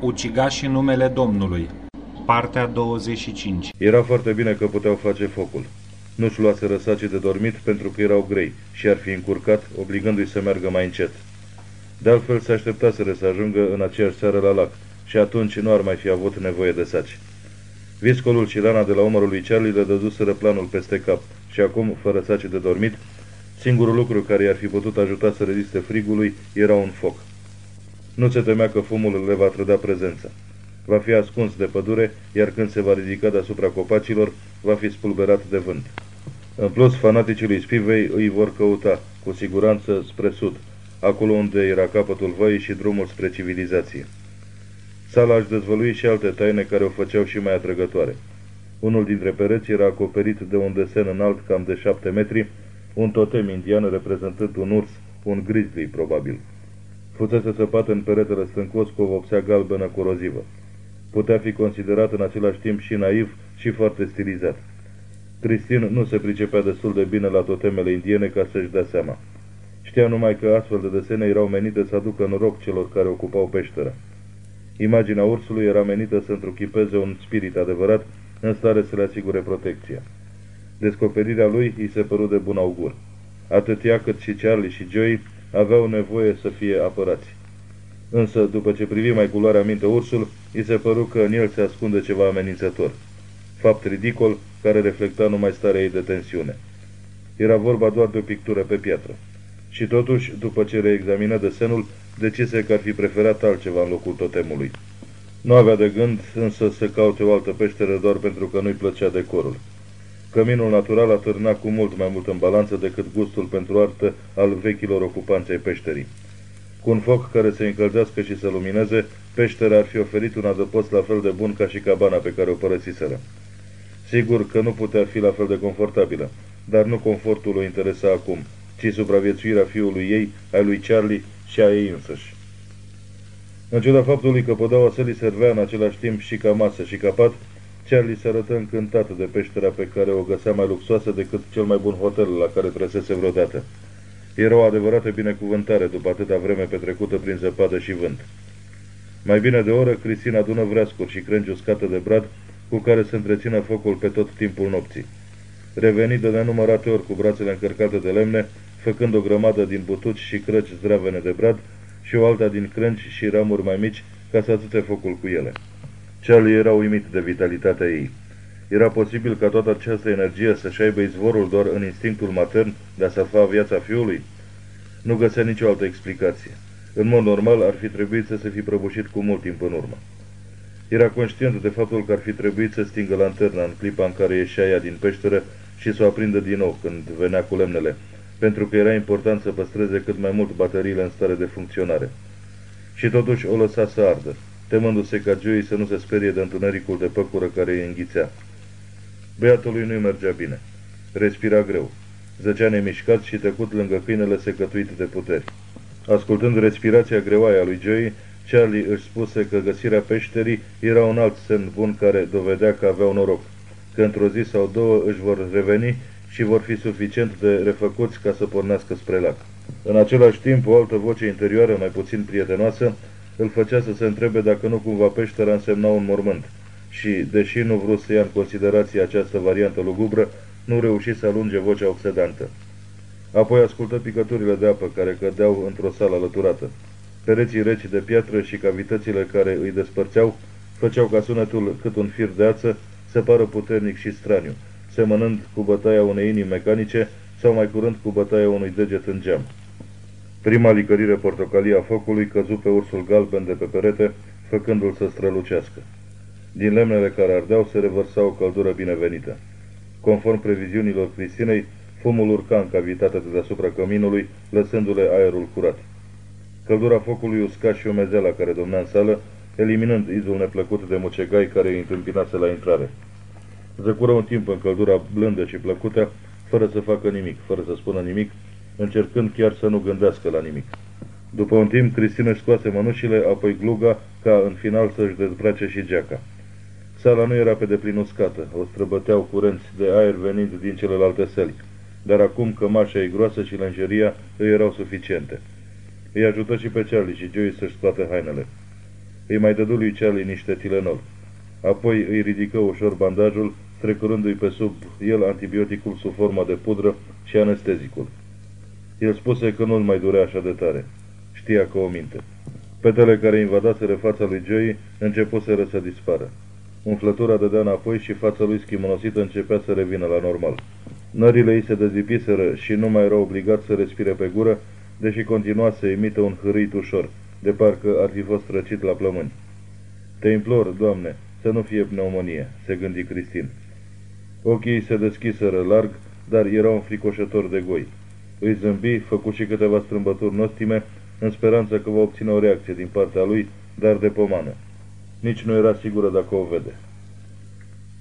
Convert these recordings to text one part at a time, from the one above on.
Ucigașii numele Domnului Partea 25 Era foarte bine că puteau face focul. Nu-și luase răsacii de dormit pentru că erau grei și ar fi încurcat, obligându-i să meargă mai încet. De altfel se așteptaseră să ajungă în aceeași seară la lac și atunci nu ar mai fi avut nevoie de saci. Viscolul și rana de la umărul lui Charlie le dăduseră planul peste cap și acum, fără saci de dormit, singurul lucru care i-ar fi putut ajuta să reziste frigului era un foc. Nu se temea că fumul le va trăda prezența. Va fi ascuns de pădure, iar când se va ridica deasupra copacilor, va fi spulberat de vânt. În plus, fanaticii lui Spivei îi vor căuta, cu siguranță, spre sud, acolo unde era capătul văii și drumul spre civilizație. Sala își dezvălui și alte taine care o făceau și mai atrăgătoare. Unul dintre pereți era acoperit de un desen înalt cam de șapte metri, un totem indian reprezentând un urs, un grizzly, probabil. Fusese săpat în peretele stâncos cu o vopsea galbenă corozivă. Putea fi considerat în același timp și naiv și foarte stilizat. Cristin nu se pricepea destul de bine la totemele indiene ca să-și dea seama. Știa numai că astfel de desene erau menite să aducă noroc celor care ocupau peștera. Imaginea ursului era menită să întruchipeze un spirit adevărat în stare să le asigure protecția. Descoperirea lui îi se păru de bun augur. Atât ea cât și Charlie și Joey aveau nevoie să fie apărați. Însă, după ce privi mai cu luarea minte ursul, îi se păru că în el se ascunde ceva amenințător. Fapt ridicol care reflecta numai starea ei de tensiune. Era vorba doar de o pictură pe piatră. Și totuși, după ce reexamină desenul, decise că ar fi preferat altceva în locul totemului. Nu avea de gând însă să caute o altă peșteră doar pentru că nu-i plăcea decorul. Căminul natural atârna cu mult mai mult în balanță decât gustul pentru artă al vechilor ocupanți ai peșterii. Cu un foc care să încălzească și să lumineze, peștera ar fi oferit un adăpost la fel de bun ca și cabana pe care o părăsiseră. Sigur că nu putea fi la fel de confortabilă, dar nu confortul o interesa acum, ci supraviețuirea fiului ei, a lui Charlie și a ei însăși. În ciuda faptului că podeaua sălii servea în același timp și ca masă și ca pat, Charlie se arătă încântat de peștera pe care o găsea mai luxoasă decât cel mai bun hotel la care trăsese vreodată. Era o adevărată binecuvântare după atâta vreme petrecută prin zăpadă și vânt. Mai bine de o oră, Cristina adună vreascuri și crengi uscate de brad, cu care se întrețină focul pe tot timpul nopții. Reveni de nenumărate ori cu brațele încărcate de lemne, făcând o grămadă din butuci și crăci zdravene de brad și o alta din crânci și ramuri mai mici ca să atâte focul cu ele. Charlie era uimit de vitalitatea ei. Era posibil ca toată această energie să-și aibă izvorul doar în instinctul matern de a salva viața fiului? Nu găsea nicio altă explicație. În mod normal ar fi trebuit să se fi prăbușit cu mult timp în urmă. Era conștient de faptul că ar fi trebuit să stingă lanterna în clipa în care ieșea ea din peșteră și să o aprindă din nou când venea cu lemnele, pentru că era important să păstreze cât mai mult bateriile în stare de funcționare. Și totuși o lăsa să ardă, temându-se ca Joey să nu se sperie de întunericul de păcură care îi înghițea. Băiatului nu-i mergea bine. Respira greu. Zăcea nemișcat și tăcut lângă câinele secătuit de puteri. Ascultând respirația greoaie a lui Joey, Charlie își spuse că găsirea peșterii era un alt semn bun care dovedea că aveau noroc, că într-o zi sau două își vor reveni și vor fi suficient de refăcuți ca să pornească spre lac. În același timp, o altă voce interioară, mai puțin prietenoasă, îl făcea să se întrebe dacă nu cumva peștera însemna un mormânt și, deși nu vrut să ia în considerație această variantă lugubră, nu reuși să alunge vocea obsedantă. Apoi ascultă picăturile de apă care cădeau într-o sală alăturată. Pereții reci de piatră și cavitățile care îi despărțeau făceau ca sunetul cât un fir de ață să pară puternic și straniu, semănând cu bătaia unei inimi mecanice sau mai curând cu bătaia unui deget în geam. Prima licărire portocalie a focului căzu pe ursul galben de pe perete, făcându-l să strălucească. Din lemnele care ardeau se revărsa o căldură binevenită. Conform previziunilor Cristinei, fumul urca în cavitatea de deasupra căminului, lăsându-le aerul curat. Căldura focului usca și umezeala care domnea în sală, eliminând izul neplăcut de mucegai care îi întâmpinase la intrare. Zăcură un timp în căldura blândă și plăcută, fără să facă nimic, fără să spună nimic, încercând chiar să nu gândească la nimic. După un timp, Cristina își scoase mănușile, apoi gluga, ca în final să-și dezbrace și geaca. Sala nu era pe deplin uscată, o străbăteau curenți de aer venind din celelalte săli, dar acum cămașa ei groasă și lenjeria îi erau suficiente. Îi ajută și pe Charlie și Joey să-și scoate hainele. Îi mai dădu lui Charlie niște Tilenol. Apoi îi ridică ușor bandajul, strecurându-i pe sub el antibioticul sub forma de pudră și anestezicul. El spuse că nu-l mai durea așa de tare. Știa că o minte. Petele care invadaseră fața lui Joey începuseră să dispară. Umflătura dădea înapoi și fața lui schimonosită începea să revină la normal. Nările îi se dezipiseră și nu mai era obligat să respire pe gură, deși continua să emită un hârâit ușor, de parcă ar fi fost răcit la plămâni. Te implor, Doamne, să nu fie pneumonie, se gândi Cristin. Ochii se deschiseră larg, dar era un fricoșător de goi. Îi zâmbi, făcu și câteva strâmbături nostime, în speranță că va obține o reacție din partea lui, dar de pomană. Nici nu era sigură dacă o vede.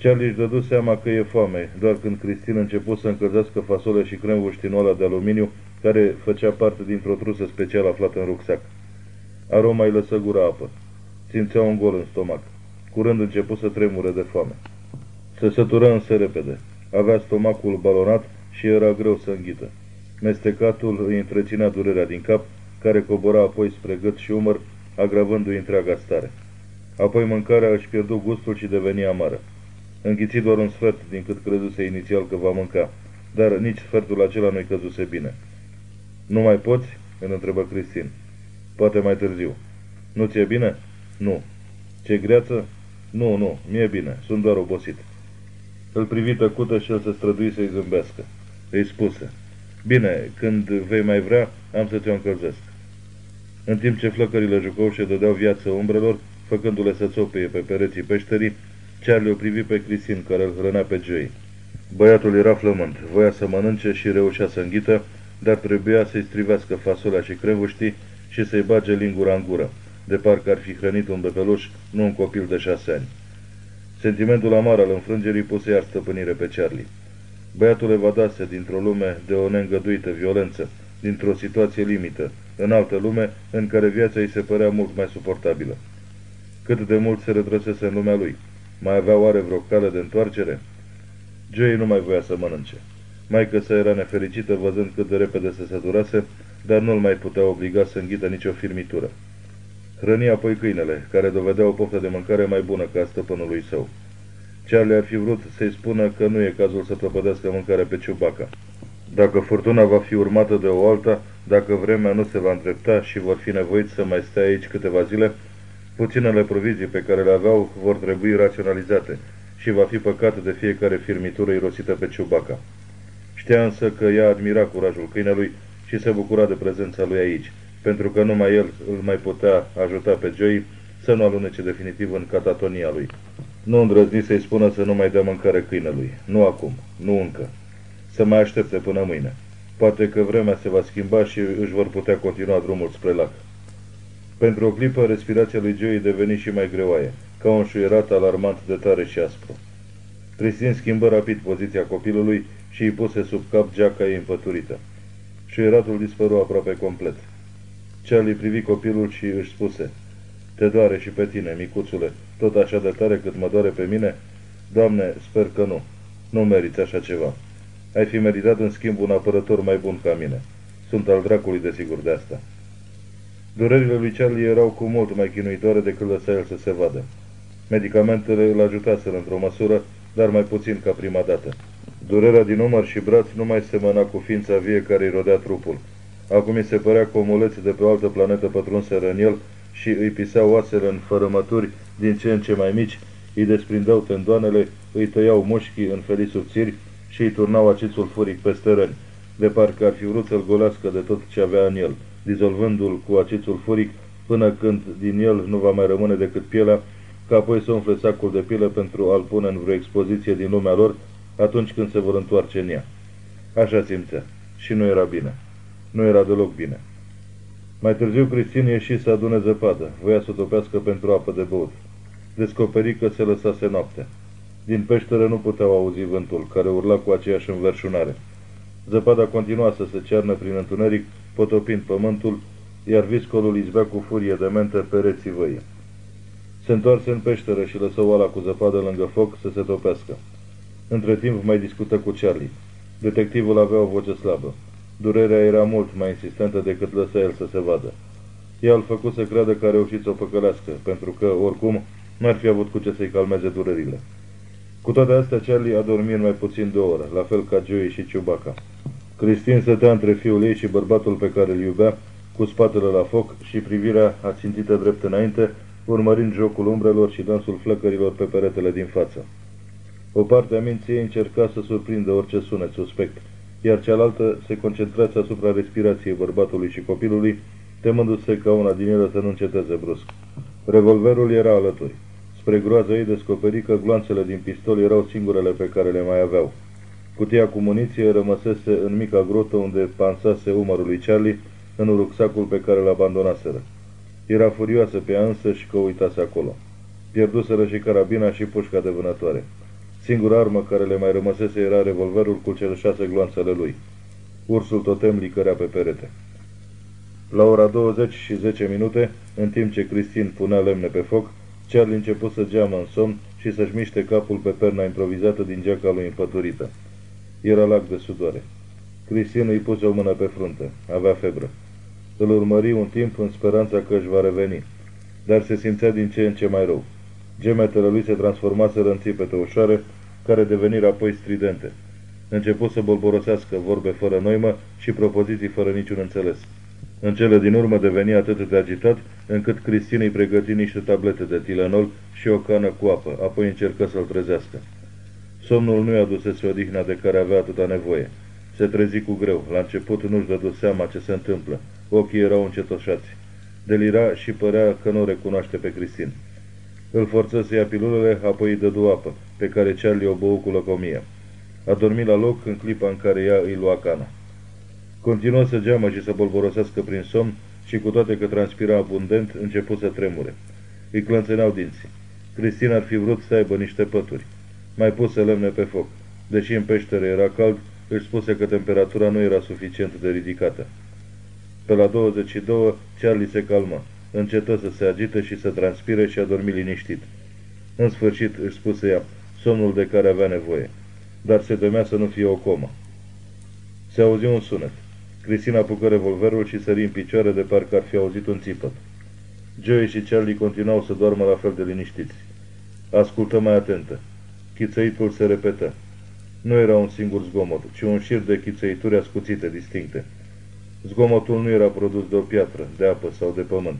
Charlie își dădu seama că e foame, doar când Cristina început să încălzească fasole și cremvuștinoala de aluminiu, care făcea parte dintr-o trusă specială aflată în rucsac. Aroma îi lăsă gura apă. Simțea un gol în stomac. Curând început să tremure de foame. Se sătură însă repede. Avea stomacul balonat și era greu să înghită. Mestecatul îi întreținea durerea din cap, care cobora apoi spre gât și umăr, agravându-i întreaga stare. Apoi mâncarea își pierdu gustul și deveni amară. Înghiți doar un sfert din cât crezuse inițial că va mânca, dar nici sfertul acela nu-i căzuse bine. Nu mai poți?" îl întrebă Cristin. Poate mai târziu. Nu ți-e bine?" Nu." Ce greață?" Nu, nu, mi-e bine, sunt doar obosit." Îl privi tăcută și el se strădui să-i zâmbească. Îi spuse, Bine, când vei mai vrea, am să ți-o încălzesc." În timp ce flăcările jucăușe dădeau viață umbrelor, făcându-le să țopie pe pereții peșterii, Charlie o privi pe Cristin, care îl hrănea pe Joey. Băiatul era flământ, voia să mănânce și reușea să înghită, dar trebuia să-i strivească fasolea și crevuștii și să-i bage lingura în gură, de parcă ar fi hrănit un bebeluș, nu un copil de șase ani. Sentimentul amar al înfrângerii puse iar stăpânire pe Charlie. Băiatul evadase dintr-o lume de o neîngăduită violență, dintr-o situație limită, în altă lume în care viața îi se părea mult mai suportabilă. Cât de mult se retrăsese în lumea lui. Mai avea oare vreo cale de întoarcere? Joey nu mai voia să mănânce. Maică sa era nefericită văzând cât de repede se săturase, dar nu-l mai putea obliga să înghită nicio firmitură. Hrăni apoi câinele, care dovedea o poftă de mâncare mai bună ca stăpânului său. Charlie ar fi vrut să-i spună că nu e cazul să prăpădească mâncarea pe ciubaca. Dacă furtuna va fi urmată de o alta, dacă vremea nu se va îndrepta și vor fi nevoiți să mai stea aici câteva zile, puținele provizii pe care le aveau vor trebui raționalizate și va fi păcat de fiecare firmitură irosită pe ciubaca. Știa însă că ea admira curajul câinelui și se bucura de prezența lui aici, pentru că numai el îl mai putea ajuta pe Joey să nu alunece definitiv în catatonia lui. Nu îndrăzni să-i spună să nu mai dea mâncare câinelui. Nu acum, nu încă. Să mai aștepte până mâine. Poate că vremea se va schimba și își vor putea continua drumul spre lac. Pentru o clipă, respirația lui Joey deveni și mai greoaie, ca un șuierat alarmant de tare și aspru. Cristin schimbă rapid poziția copilului și îi puse sub cap geaca ei împăturită. Șuieratul dispăru aproape complet. Charlie privi copilul și își spuse, Te doare și pe tine, micuțule, tot așa de tare cât mă doare pe mine? Doamne, sper că nu. Nu meriți așa ceva. Ai fi meritat în schimb un apărător mai bun ca mine. Sunt al dracului de sigur de asta. Durerile lui Charlie erau cu mult mai chinuitoare decât lăsa el să se vadă. Medicamentele îl ajutaseră într-o măsură, dar mai puțin ca prima dată. Durerea din umăr și braț nu mai semăna cu ființa vie care îi rodea trupul. Acum îi se părea că omuleții de pe o altă planetă pătrunseră în el și îi piseau oasele în fărămături din ce în ce mai mici, îi desprindeau tendoanele, îi tăiau mușchii în felii subțiri și îi turnau acițul furic peste răni, de parcă ar fi vrut să-l golească de tot ce avea în el, dizolvându-l cu acițul furic până când din el nu va mai rămâne decât pielea, ca apoi să umfle sacul de pile pentru a-l pune în vreo expoziție din lumea lor atunci când se vor întoarce în ea. Așa simțea. Și nu era bine. Nu era deloc bine. Mai târziu Cristin ieși să adune zăpadă. Voia să o topească pentru apă de băut. Descoperi că se lăsase noaptea. Din peșteră nu puteau auzi vântul, care urla cu aceeași înverșunare. Zăpada continua să se cearnă prin întuneric, potopind pământul, iar viscolul izbea cu furie de mente pereții văii. Se întoarse în peșteră și lăsă oala cu zăpadă lângă foc să se topească. Între timp mai discută cu Charlie. Detectivul avea o voce slabă. Durerea era mult mai insistentă decât lăsa el să se vadă. Ea îl făcut să creadă că a reușit să o păcălească, pentru că, oricum, n-ar fi avut cu ce să-i calmeze durerile. Cu toate astea, Charlie a dormit mai puțin de o oră, la fel ca Joey și Chewbacca. Cristin stătea între fiul ei și bărbatul pe care îl iubea, cu spatele la foc și privirea ațintită drept înainte, urmărind jocul umbrelor și dansul flăcărilor pe peretele din față. O parte a minții ei încerca să surprindă orice sunet suspect, iar cealaltă se concentrați asupra respirației bărbatului și copilului, temându-se ca una din ele să nu înceteze brusc. Revolverul era alături. Spre groază ei descoperi că gloanțele din pistol erau singurele pe care le mai aveau. Cutia cu muniție rămăsese în mica grotă unde pansase umărul lui Charlie în rucsacul pe care l abandonaseră. Era furioasă pe ea însă și că uitase acolo. Pierduseră și carabina și pușca de vânătoare. Singura armă care le mai rămăsese era revolverul cu cele șase gloanțele lui. Ursul totem licărea pe perete. La ora 20 și 10 minute, în timp ce Cristin punea lemne pe foc, Charlie început să geamă în somn și să-și miște capul pe perna improvizată din geaca lui împăturită. Era lac de sudoare. Cristin îi puse o mână pe frunte. Avea febră. Îl urmări un timp în speranța că își va reveni, dar se simțea din ce în ce mai rău. Gemetele lui se transformaseră în țipete ușoare, care deveniră apoi stridente. Început să bolborosească vorbe fără noimă și propoziții fără niciun înțeles. În cele din urmă deveni atât de agitat, încât Cristina îi pregăti niște tablete de tilenol și o cană cu apă, apoi încercă să-l trezească. Somnul nu-i adusese odihna de care avea atâta nevoie. Se trezi cu greu. La început nu-și dădu seama ce se întâmplă. Ochii erau încetoșați. Delira și părea că nu recunoaște pe Cristin. Îl forță să ia pilulele, apoi îi dădu apă, pe care Charlie o bău cu lăcomie. A dormit la loc în clipa în care ea îi lua cana. Continuă să geamă și să bolborosească prin somn și cu toate că transpira abundent, început să tremure. Îi clănțeneau dinții. Cristina ar fi vrut să aibă niște pături. Mai puse lemne pe foc. Deși în peșteră era cald, își spuse că temperatura nu era suficient de ridicată. Pe la 22, Charlie se calmă. Încetă să se agite și să transpire și a dormit liniștit. În sfârșit, își spuse ea, somnul de care avea nevoie. Dar se temea să nu fie o comă. Se auzi un sunet. Cristina apucă revolverul și sări în picioare de parcă ar fi auzit un țipăt. Joey și Charlie continuau să doarmă la fel de liniștiți. Ascultă mai atentă. Chițăitul se repetă. Nu era un singur zgomot, ci un șir de chițăituri ascuțite, distincte. Zgomotul nu era produs de o piatră, de apă sau de pământ.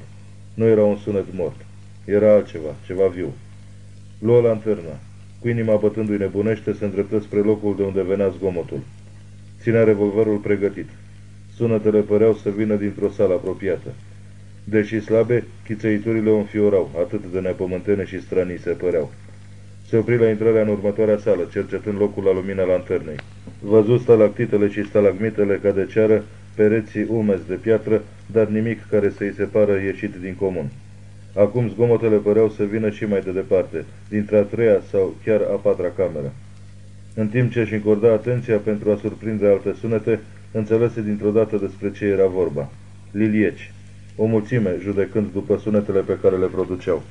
Nu era un sunet mort. Era altceva, ceva viu. Luă lanterna. Cu inima bătându-i nebunește, se îndreptă spre locul de unde venea zgomotul. Ținea revolverul pregătit. Sunetele păreau să vină dintr-o sală apropiată. Deși slabe, chițăiturile o înfiorau, atât de nepământene și stranii se păreau. Se opri la intrarea în următoarea sală, cercetând locul la lumina lanternei. Văzut stalactitele și stalagmitele ca de ceară, pereții umezi de piatră, dar nimic care să-i se pară ieșit din comun. Acum zgomotele păreau să vină și mai de departe, dintre a treia sau chiar a patra cameră. În timp ce își încorda atenția pentru a surprinde alte sunete, înțelese dintr-o dată despre ce era vorba. Lilieci. O mulțime, judecând după sunetele pe care le produceau.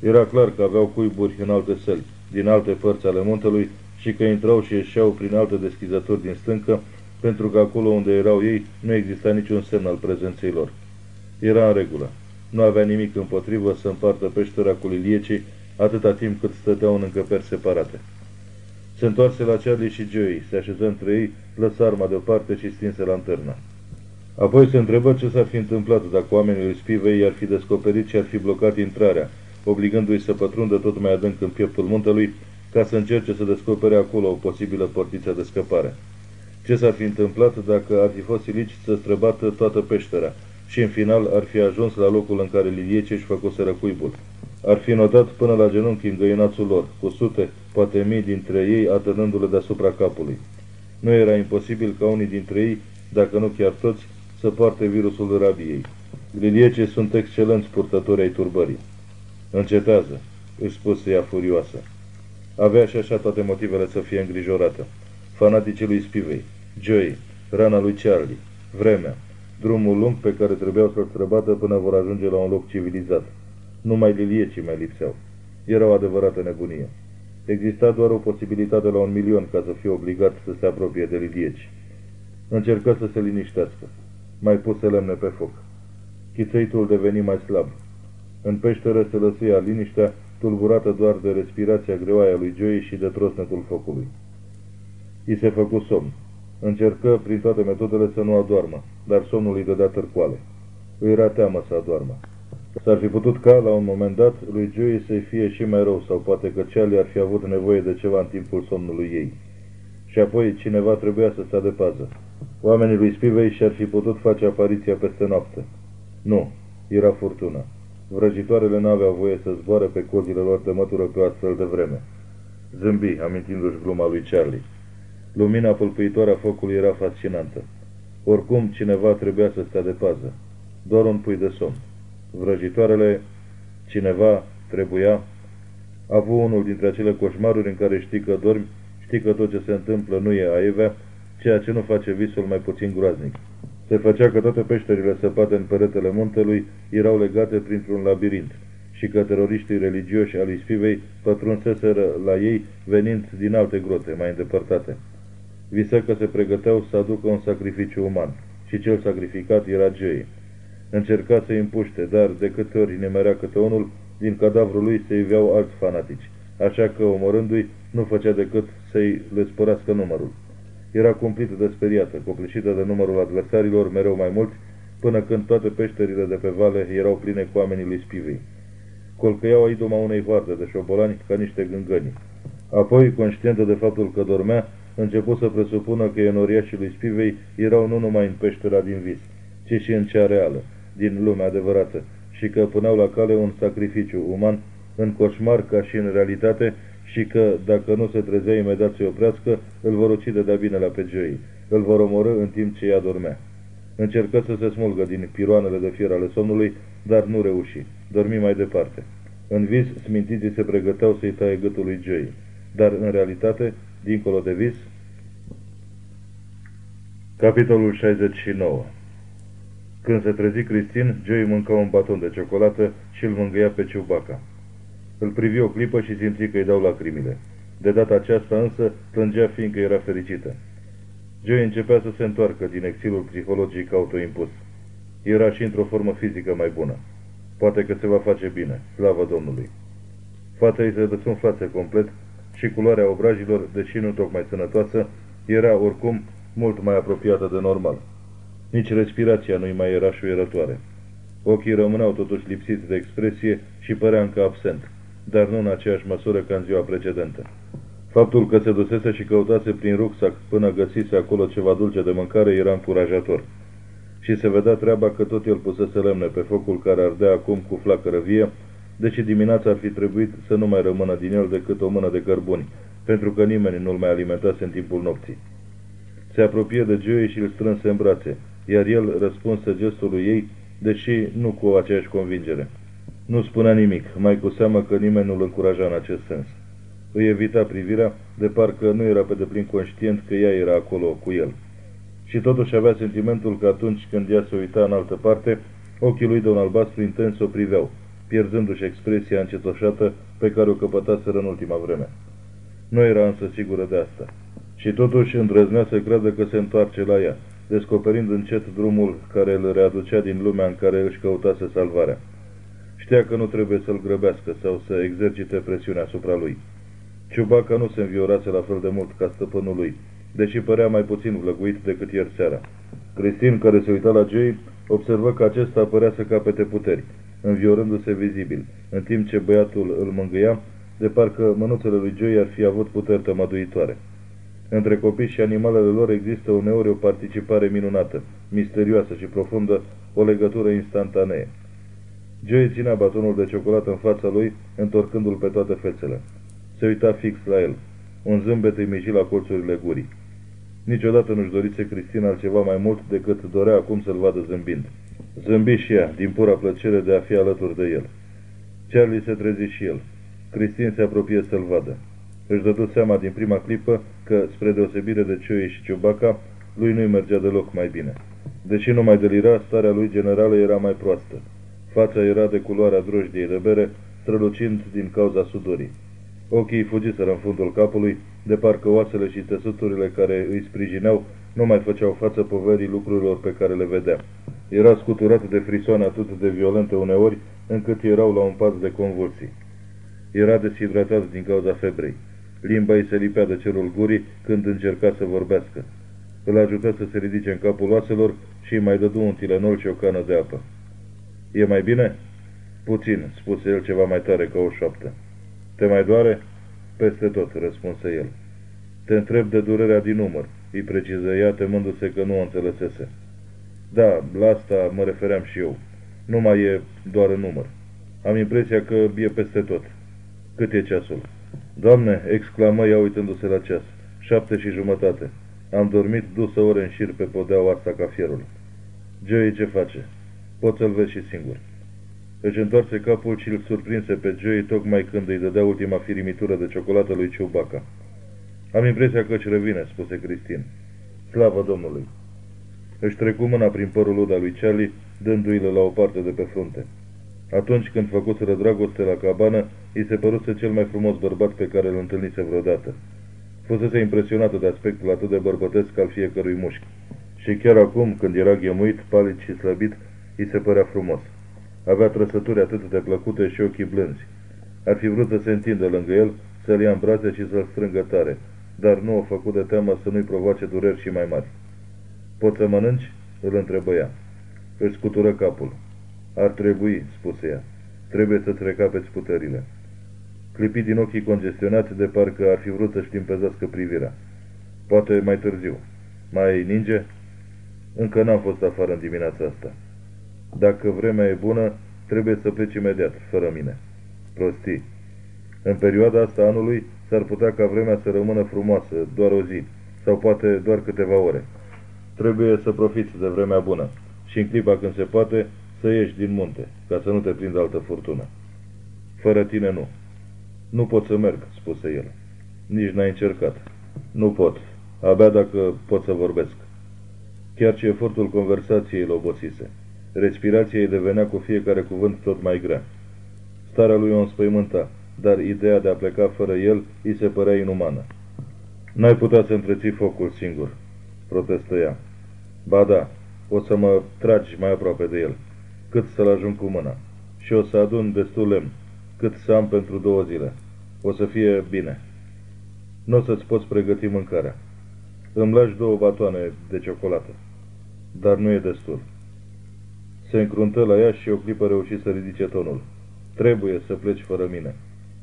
Era clar că aveau cuiburi în alte săli, din alte părți ale muntelui și că intrau și ieșeau prin alte deschizături din stâncă, pentru că acolo unde erau ei nu exista niciun semn al prezenței lor. Era în regulă. Nu avea nimic împotrivă să împartă peștera cu liliecii atâta timp cât stăteau în încăperi separate. Se întoarse la Charlie și Joey, se așeză între ei, lăsă arma deoparte și stinse lanterna. Apoi se întrebă ce s-ar fi întâmplat dacă oamenii lui Spivei i-ar fi descoperit și ar fi blocat intrarea, obligându-i să pătrundă tot mai adânc în pieptul muntelui, ca să încerce să descopere acolo o posibilă portiță de scăpare. Ce s-ar fi întâmplat dacă ar fi fost silici să străbată toată peștera și în final ar fi ajuns la locul în care liliecii își făcuseră cuibul. Ar fi notat până la genunchi îngăinațul lor, cu sute, poate mii dintre ei atârnându-le deasupra capului. Nu era imposibil ca unii dintre ei, dacă nu chiar toți, să poarte virusul rabiei. Liliecii sunt excelenți purtători ai turbării. Încetează, își spuse ea furioasă. Avea și așa toate motivele să fie îngrijorată. Fanaticii lui Spivei, Joey, rana lui Charlie, vremea, drumul lung pe care trebuiau să-l străbată până vor ajunge la un loc civilizat. Numai liliecii mai lipseau. Era o adevărată nebunie. Exista doar o posibilitate la un milion ca să fie obligat să se apropie de lilieci. Încercă să se liniștească. Mai puse lemne pe foc. Chițăitul deveni mai slab. În peșteră se lăsuia liniștea, tulburată doar de respirația greoaia lui Joey și de trosnetul focului. I se făcu somn. Încercă prin toate metodele să nu adoarmă, dar somnul îi dădea târcoale. Îi era teamă să adoarmă. S-ar fi putut ca, la un moment dat, lui Joey să-i fie și mai rău, sau poate că Charlie ar fi avut nevoie de ceva în timpul somnului ei. Și apoi cineva trebuia să stea de pază. Oamenii lui Spivei și-ar fi putut face apariția peste noapte. Nu, era furtuna. Vrăjitoarele n-aveau voie să zboare pe cozile lor de mătură pe o astfel de vreme. Zâmbi, amintindu-și gluma lui Charlie. Lumina pâlpâitoare a focului era fascinantă. Oricum, cineva trebuia să stea de pază. Doar un pui de somn. Vrăjitoarele, cineva, trebuia... A avut unul dintre acele coșmaruri în care știi că dormi, știi că tot ce se întâmplă nu e aievea, ceea ce nu face visul mai puțin groaznic. Se făcea că toate peșterile săpate în peretele muntelui erau legate printr-un labirint și că teroriștii religioși al Ispivei pătrunseseră la ei venind din alte grote mai îndepărtate. Visă că se pregăteau să aducă un sacrificiu uman și cel sacrificat era Joey. Încerca să-i împuște, dar de câte ori nimerea câte unul, din cadavrul lui se iveau alți fanatici, așa că, omorându-i, nu făcea decât să-i le spărească numărul. Era cumplită de speriată, copleșită de numărul adversarilor, mereu mai mulți, până când toate peșterile de pe vale erau pline cu oamenii lui Spivei. Colcăiau aidoma unei hoarde de șobolani ca niște gângăni. Apoi, conștientă de faptul că dormea, început să presupună că enoriașii lui Spivei erau nu numai în peștera din vis, ci și în cea reală, din lumea adevărată, și că puneau la cale un sacrificiu uman, în coșmar ca și în realitate, și că, dacă nu se trezea imediat să-i oprească, îl vor ucide de bine la pe Joey. Îl vor omorâ în timp ce ea dormea. Încercă să se smulgă din piroanele de fier ale somnului, dar nu reuși. Dormi mai departe. În vis, smintiții se pregăteau să-i taie gâtul lui Joey. Dar, în realitate, dincolo de vis... Capitolul 69 Când se trezi Cristin, Joey mânca un baton de ciocolată și îl mângâia pe Ciubaca. Îl privi o clipă și simți că îi dau lacrimile. De data aceasta însă plângea fiindcă era fericită. Joey începea să se întoarcă din exilul psihologic autoimpus. Era și într-o formă fizică mai bună. Poate că se va face bine, slavă Domnului. Fața ei se desumflase complet și culoarea obrajilor, deși nu tocmai sănătoasă, era oricum mult mai apropiată de normal. Nici respirația nu-i mai era șuierătoare. Ochii rămâneau totuși lipsiți de expresie și părea încă absent dar nu în aceeași măsură ca în ziua precedentă. Faptul că se dusese și căutase prin rucsac până găsise acolo ceva dulce de mâncare era încurajator. Și se vedea treaba că tot el pusese lemne pe focul care ardea acum cu flacără vie, deci dimineața ar fi trebuit să nu mai rămână din el decât o mână de cărbuni, pentru că nimeni nu-l mai alimentase în timpul nopții. Se apropie de Joey și îl strânse în brațe, iar el răspunse gestului ei, deși nu cu aceeași convingere. Nu spunea nimic, mai cu seamă că nimeni nu-l încuraja în acest sens. Îi evita privirea, de parcă nu era pe deplin conștient că ea era acolo cu el. Și totuși avea sentimentul că atunci când ea se uita în altă parte, ochii lui de un albastru intens o priveau, pierzându-și expresia încetoșată pe care o căpătaseră în ultima vreme. Nu era însă sigură de asta. Și totuși îndrăznea să creadă că se întoarce la ea, descoperind încet drumul care îl readucea din lumea în care își căutase salvarea. Știa că nu trebuie să-l grăbească sau să exercite presiunea asupra lui. Ciubaca nu se înviorase la fel de mult ca stăpânul lui, deși părea mai puțin vlăguit decât ieri seara. Cristin, care se uita la Jay, observă că acesta părea să capete puteri, înviorându-se vizibil, în timp ce băiatul îl mângâia, de parcă mânuțele lui Joey ar fi avut puteri tămăduitoare. Între copii și animalele lor există uneori o participare minunată, misterioasă și profundă, o legătură instantanee. Joey ținea batonul de ciocolată în fața lui, întorcându-l pe toate fețele. Se uita fix la el. Un zâmbet îi miji la colțurile gurii. Niciodată nu-și dorise Cristina altceva mai mult decât dorea acum să-l vadă zâmbind. Zâmbi și ea, din pura plăcere de a fi alături de el. Charlie se trezi și el. Cristin se apropie să-l vadă. Își dădu seama din prima clipă că, spre deosebire de Cioie și Ciubaca, lui nu-i mergea deloc mai bine. Deși nu mai delira, starea lui generală era mai proastă. Fața era de culoarea drojdiei de bere, strălucind din cauza sudorii. Ochii fugiseră în fundul capului, de parcă oasele și țesuturile care îi sprijineau nu mai făceau față poverii lucrurilor pe care le vedea. Era scuturat de frisoane atât de violente uneori, încât erau la un pas de convulsii. Era deshidratat din cauza febrei. Limba îi se lipea de cerul gurii când încerca să vorbească. Îl ajută să se ridice în capul oaselor și îi mai dădu un tilenol și o cană de apă. E mai bine?" Puțin," spuse el ceva mai tare ca o șoaptă. Te mai doare?" Peste tot," răspunse el. Te întreb de durerea din număr," îi preciză ea, temându-se că nu o înțelesese. Da, la asta mă refeream și eu. Nu mai e doar în număr. Am impresia că e peste tot. Cât e ceasul? Doamne, exclamă ea uitându-se la ceas. Șapte și jumătate. Am dormit dusă ore în șir pe podeaua asta ca fierul. Joey ce face? Poți să-l vezi și singur. Își întoarse capul și îl surprinse pe Joey tocmai când îi dădea ultima firimitură de ciocolată lui Chewbacca. Am impresia că își revine, spuse Cristin. Slavă Domnului! Își trecu mâna prin părul ud al lui Charlie, dându-i-le la o parte de pe frunte. Atunci când făcuseră dragoste la cabană, îi se păruse cel mai frumos bărbat pe care îl întâlnise vreodată. Fusese impresionată de aspectul atât de bărbătesc al fiecărui mușchi. Și chiar acum, când era ghemuit, palid și slăbit, îi se părea frumos. Avea trăsături atât de plăcute și ochii blânzi. Ar fi vrut să se întindă lângă el, să-l ia în brațe și să-l strângă tare, dar nu o făcut de teamă să nu-i provoace dureri și mai mari. Poți să mănânci?" îl întrebă ea. Își scutură capul. Ar trebui," spuse ea. Trebuie să-ți recapeți puterile." Clipi din ochii congestionați de parcă ar fi vrut să-și limpezească privirea. Poate mai târziu. Mai ninge? Încă n-am fost afară în dimineața asta. Dacă vremea e bună, trebuie să pleci imediat, fără mine. Prostii. În perioada asta anului s-ar putea ca vremea să rămână frumoasă, doar o zi, sau poate doar câteva ore. Trebuie să profiți de vremea bună și în clipa când se poate să ieși din munte, ca să nu te prindă altă furtună. Fără tine nu. Nu pot să merg, spuse el. Nici n-ai încercat. Nu pot. Abia dacă pot să vorbesc. Chiar ce efortul conversației îl obosise. Respirația îi devenea cu fiecare cuvânt tot mai grea. Starea lui o înspăimânta, dar ideea de a pleca fără el îi se părea inumană. N-ai putea să întreții focul singur, protestă ea. Ba da, o să mă tragi mai aproape de el, cât să-l ajung cu mâna. Și o să adun destul lemn, cât să am pentru două zile. O să fie bine. Nu o să-ți poți pregăti mâncarea. Îmi lași două batoane de ciocolată. Dar nu e destul. Se încruntă la ea și o clipă reuși să ridice tonul. Trebuie să pleci fără mine.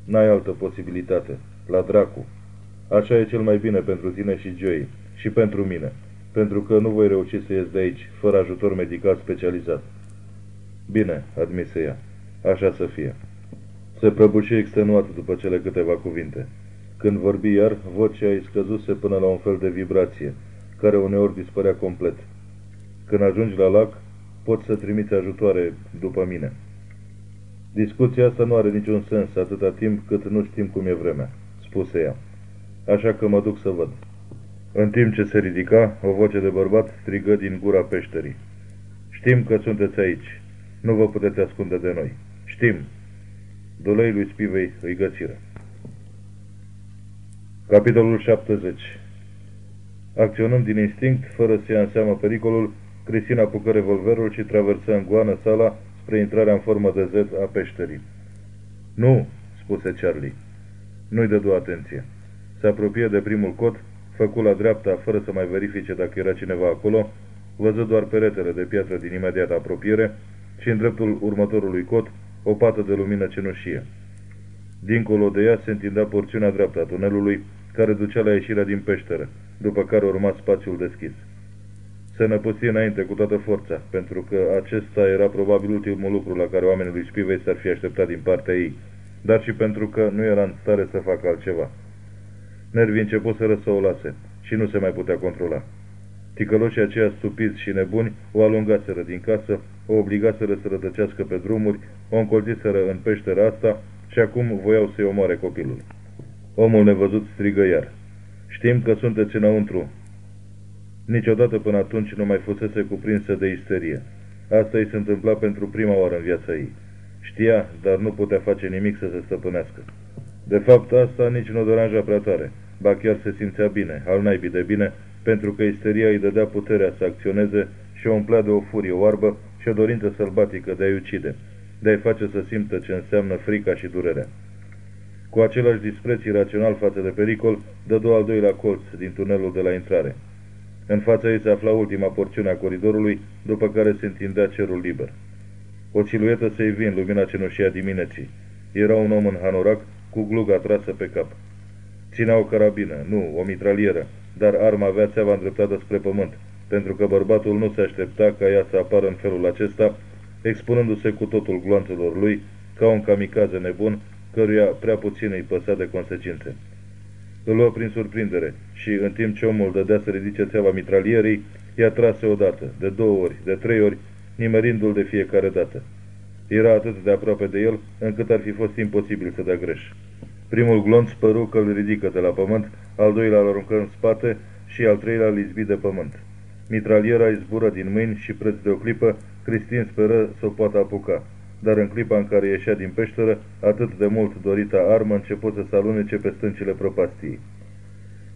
N-ai altă posibilitate. La dracu. Așa e cel mai bine pentru tine și Joey. Și pentru mine. Pentru că nu voi reuși să ies de aici, fără ajutor medical specializat. Bine, admise ea. Așa să fie. Se prăbuși extenuat după cele câteva cuvinte. Când vorbi iar, vocea îi scăzuse până la un fel de vibrație, care uneori dispărea complet. Când ajungi la lac, poți să trimiți ajutoare după mine. Discuția asta nu are niciun sens atâta timp cât nu știm cum e vremea, spuse ea. Așa că mă duc să văd. În timp ce se ridica, o voce de bărbat strigă din gura peșterii. Știm că sunteți aici. Nu vă puteți ascunde de noi. Știm. Dolei lui Spivei îi găsiră. Capitolul 70 Acționând din instinct, fără să ia în seamă pericolul, Cristina apucă revolverul și traversă în goană sala spre intrarea în formă de Z a peșterii. Nu, spuse Charlie. Nu-i dădu atenție. Se apropie de primul cot, făcu la dreapta fără să mai verifice dacă era cineva acolo, văză doar peretele de piatră din imediată apropiere și în dreptul următorului cot o pată de lumină cenușie. Dincolo de ea se întindea porțiunea dreaptă a tunelului, care ducea la ieșirea din peșteră, după care urma spațiul deschis. Se năpusti înainte cu toată forța, pentru că acesta era probabil ultimul lucru la care oamenii lui Spivei s-ar fi așteptat din partea ei, dar și pentru că nu era în stare să facă altceva. Nervii începuseră să o lase și nu se mai putea controla. Ticăloșii aceia stupiți și nebuni o alungaseră din casă, o obligaseră să rătăcească pe drumuri, o încolțiseră în peștera asta și acum voiau să-i omoare copilul. Omul nevăzut strigă iar. Știm că sunteți înăuntru. Niciodată până atunci nu mai fusese cuprinsă de isterie. Asta îi se întâmpla pentru prima oară în viața ei. Știa, dar nu putea face nimic să se stăpânească. De fapt, asta nici nu o deranja prea tare, ba chiar se simțea bine, al naibii de bine, pentru că isteria îi dădea puterea să acționeze și o umplea de o furie oarbă și o dorință sălbatică de a-i ucide, de a-i face să simtă ce înseamnă frica și durerea. Cu același dispreț irațional față de pericol, dădu al doilea colț din tunelul de la intrare. În fața ei se afla ultima porțiune a coridorului, după care se întindea cerul liber. O siluetă se ivi în lumina cenușii a dimineții. Era un om în hanorac cu gluga trasă pe cap. Ținea o carabină, nu, o mitralieră, dar arma avea țeava îndreptată spre pământ, pentru că bărbatul nu se aștepta ca ea să apară în felul acesta, expunându-se cu totul gloanțelor lui, ca un kamikaze nebun, căruia prea puțin îi păsa de consecințe. Îl luă prin surprindere și, în timp ce omul dădea să ridice țeava mitralierii, i-a trase odată, de două ori, de trei ori, nimerindu-l de fiecare dată. Era atât de aproape de el, încât ar fi fost imposibil să dea greș. Primul glonț păru că îl ridică de la pământ, al doilea îl aruncă în spate și al treilea îl izbi de pământ. Mitraliera îi zbură din mâini și preț de o clipă, Cristin speră să o poată apuca. Dar în clipa în care ieșea din peșteră, atât de mult dorita armă început să se alunece pe stâncile prăpastiei.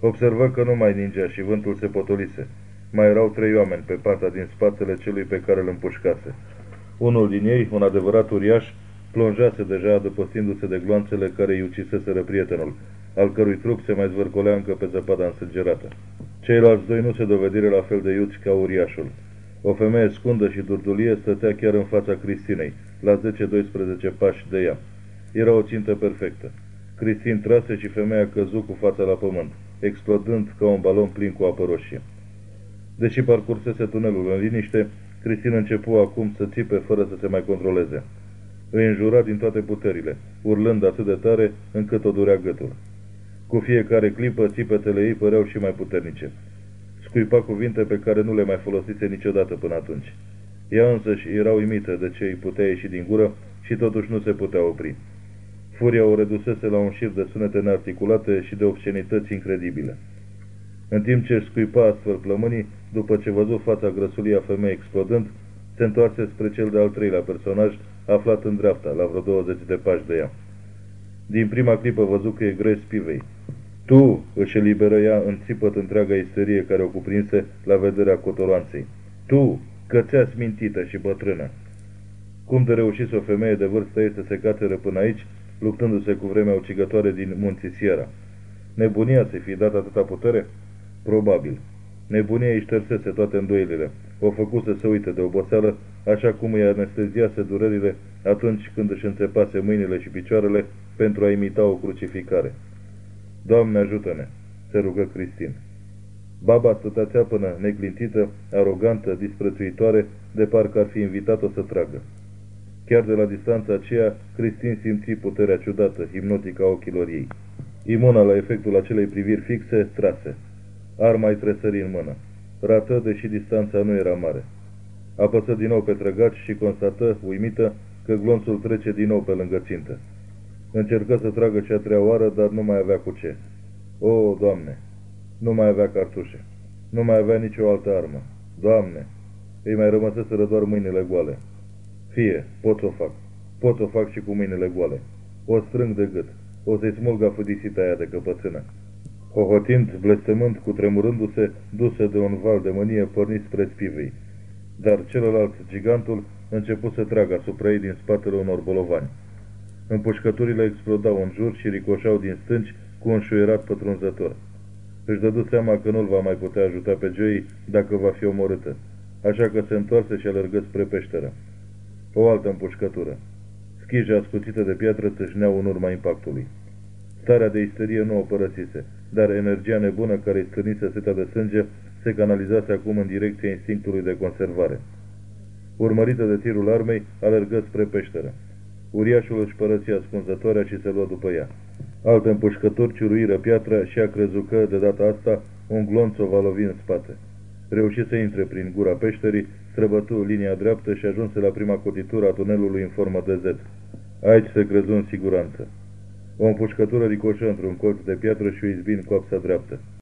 Observă că nu mai ningea și vântul se potolise. Mai erau trei oameni pe pata din spatele celui pe care îl împușcase. Unul din ei, un adevărat uriaș, plonjase deja adăpostindu-se de gloanțele care îi uciseseră prietenul, al cărui trup se mai zvârcolea încă pe zăpada însângerată. Ceilalți doi nu se dovedire la fel de iuți ca uriașul. O femeie scundă și durdulie stătea chiar în fața Cristinei, la 10-12 pași de ea. Era o țintă perfectă. Cristin trase și femeia căzu cu fața la pământ, explodând ca un balon plin cu apă roșie. Deși parcursese tunelul în liniște, Cristin începu acum să țipe fără să se mai controleze. Îi înjura din toate puterile, urlând atât de tare încât o durea gâtul. Cu fiecare clipă, țipetele ei păreau și mai puternice. Scuipa cuvinte pe care nu le mai folosise niciodată până atunci. Ea însăși era uimită de ce îi putea ieși din gură și totuși nu se putea opri. Furia o redusese la un șir de sunete nearticulate și de obscenități incredibile. În timp ce își scuipa astfel plămânii, după ce văzut fața grăsulii a femeii explodând, se întoarse spre cel de-al treilea personaj, aflat în dreapta, la vreo 20 de pași de ea. Din prima clipă văzut că e greu spivei. Tu, își eliberă ea în țipăt întreaga isterie care o cuprinse la vederea cotoroanței. Tu, cățea smintită și bătrână. Cum de reușit o femeie de vârstă ei să se cațeră până aici, luptându-se cu vremea ucigătoare din munții Sierra? Nebunia să fi dat atâta putere? Probabil. Nebunia îi ștersese toate îndoielile. O făcut să se uite de oboseală, așa cum îi anesteziase durerile atunci când își înțepase mâinile și picioarele pentru a imita o crucificare. Doamne ajută-ne!" se rugă Cristin. Baba stătea țeapănă, neclintită, arogantă, disprețuitoare, de parcă ar fi invitat-o să tragă. Chiar de la distanța aceea, Cristin simți puterea ciudată, hipnotică a ochilor ei. Imuna la efectul acelei priviri fixe, trase. Arma îi tresări în mână. Rată, deși distanța nu era mare. Apăsă din nou pe trăgaci și constată, uimită, că glonțul trece din nou pe lângă țintă. Încercă să tragă cea treia oară, dar nu mai avea cu ce. O, Doamne! Nu mai avea cartușe. Nu mai avea nicio altă armă. Doamne! Îi mai rămăseseră doar mâinile goale. Fie, pot să o fac. Pot să o fac și cu mâinile goale. O strâng de gât. O să-i smulg afudisita aia de căpățână. Hohotind, blestemând, cu tremurându-se, duse de un val de mânie, porni spre spivei. Dar celălalt, gigantul, început să tragă asupra ei din spatele unor bolovani. Împușcăturile explodau în jur și ricoșau din stânci cu un șuierat pătrunzător. Își dădu seama că nu-l va mai putea ajuta pe Joey dacă va fi omorâtă, așa că se întoarse și alergă spre peșteră. O altă împușcătură. Schija ascuțită de piatră țâșneau în urma impactului. Starea de isterie nu o părăsise, dar energia nebună care îi stârnise setea de sânge se canalizase acum în direcția instinctului de conservare. Urmărită de tirul armei, alergă spre peșteră. Uriașul își părăsi ascunzătoarea și se luă după ea. Alte împușcături ciuruiră piatra și a crezut că, de data asta, un glonț o va lovi în spate. Reuși să intre prin gura peșterii, străbătu linia dreaptă și ajunse la prima cotitură a tunelului în formă de Z. Aici se crezu în siguranță. O împușcătură ricoșă într-un colț de piatră și o izbi în coapsa dreaptă.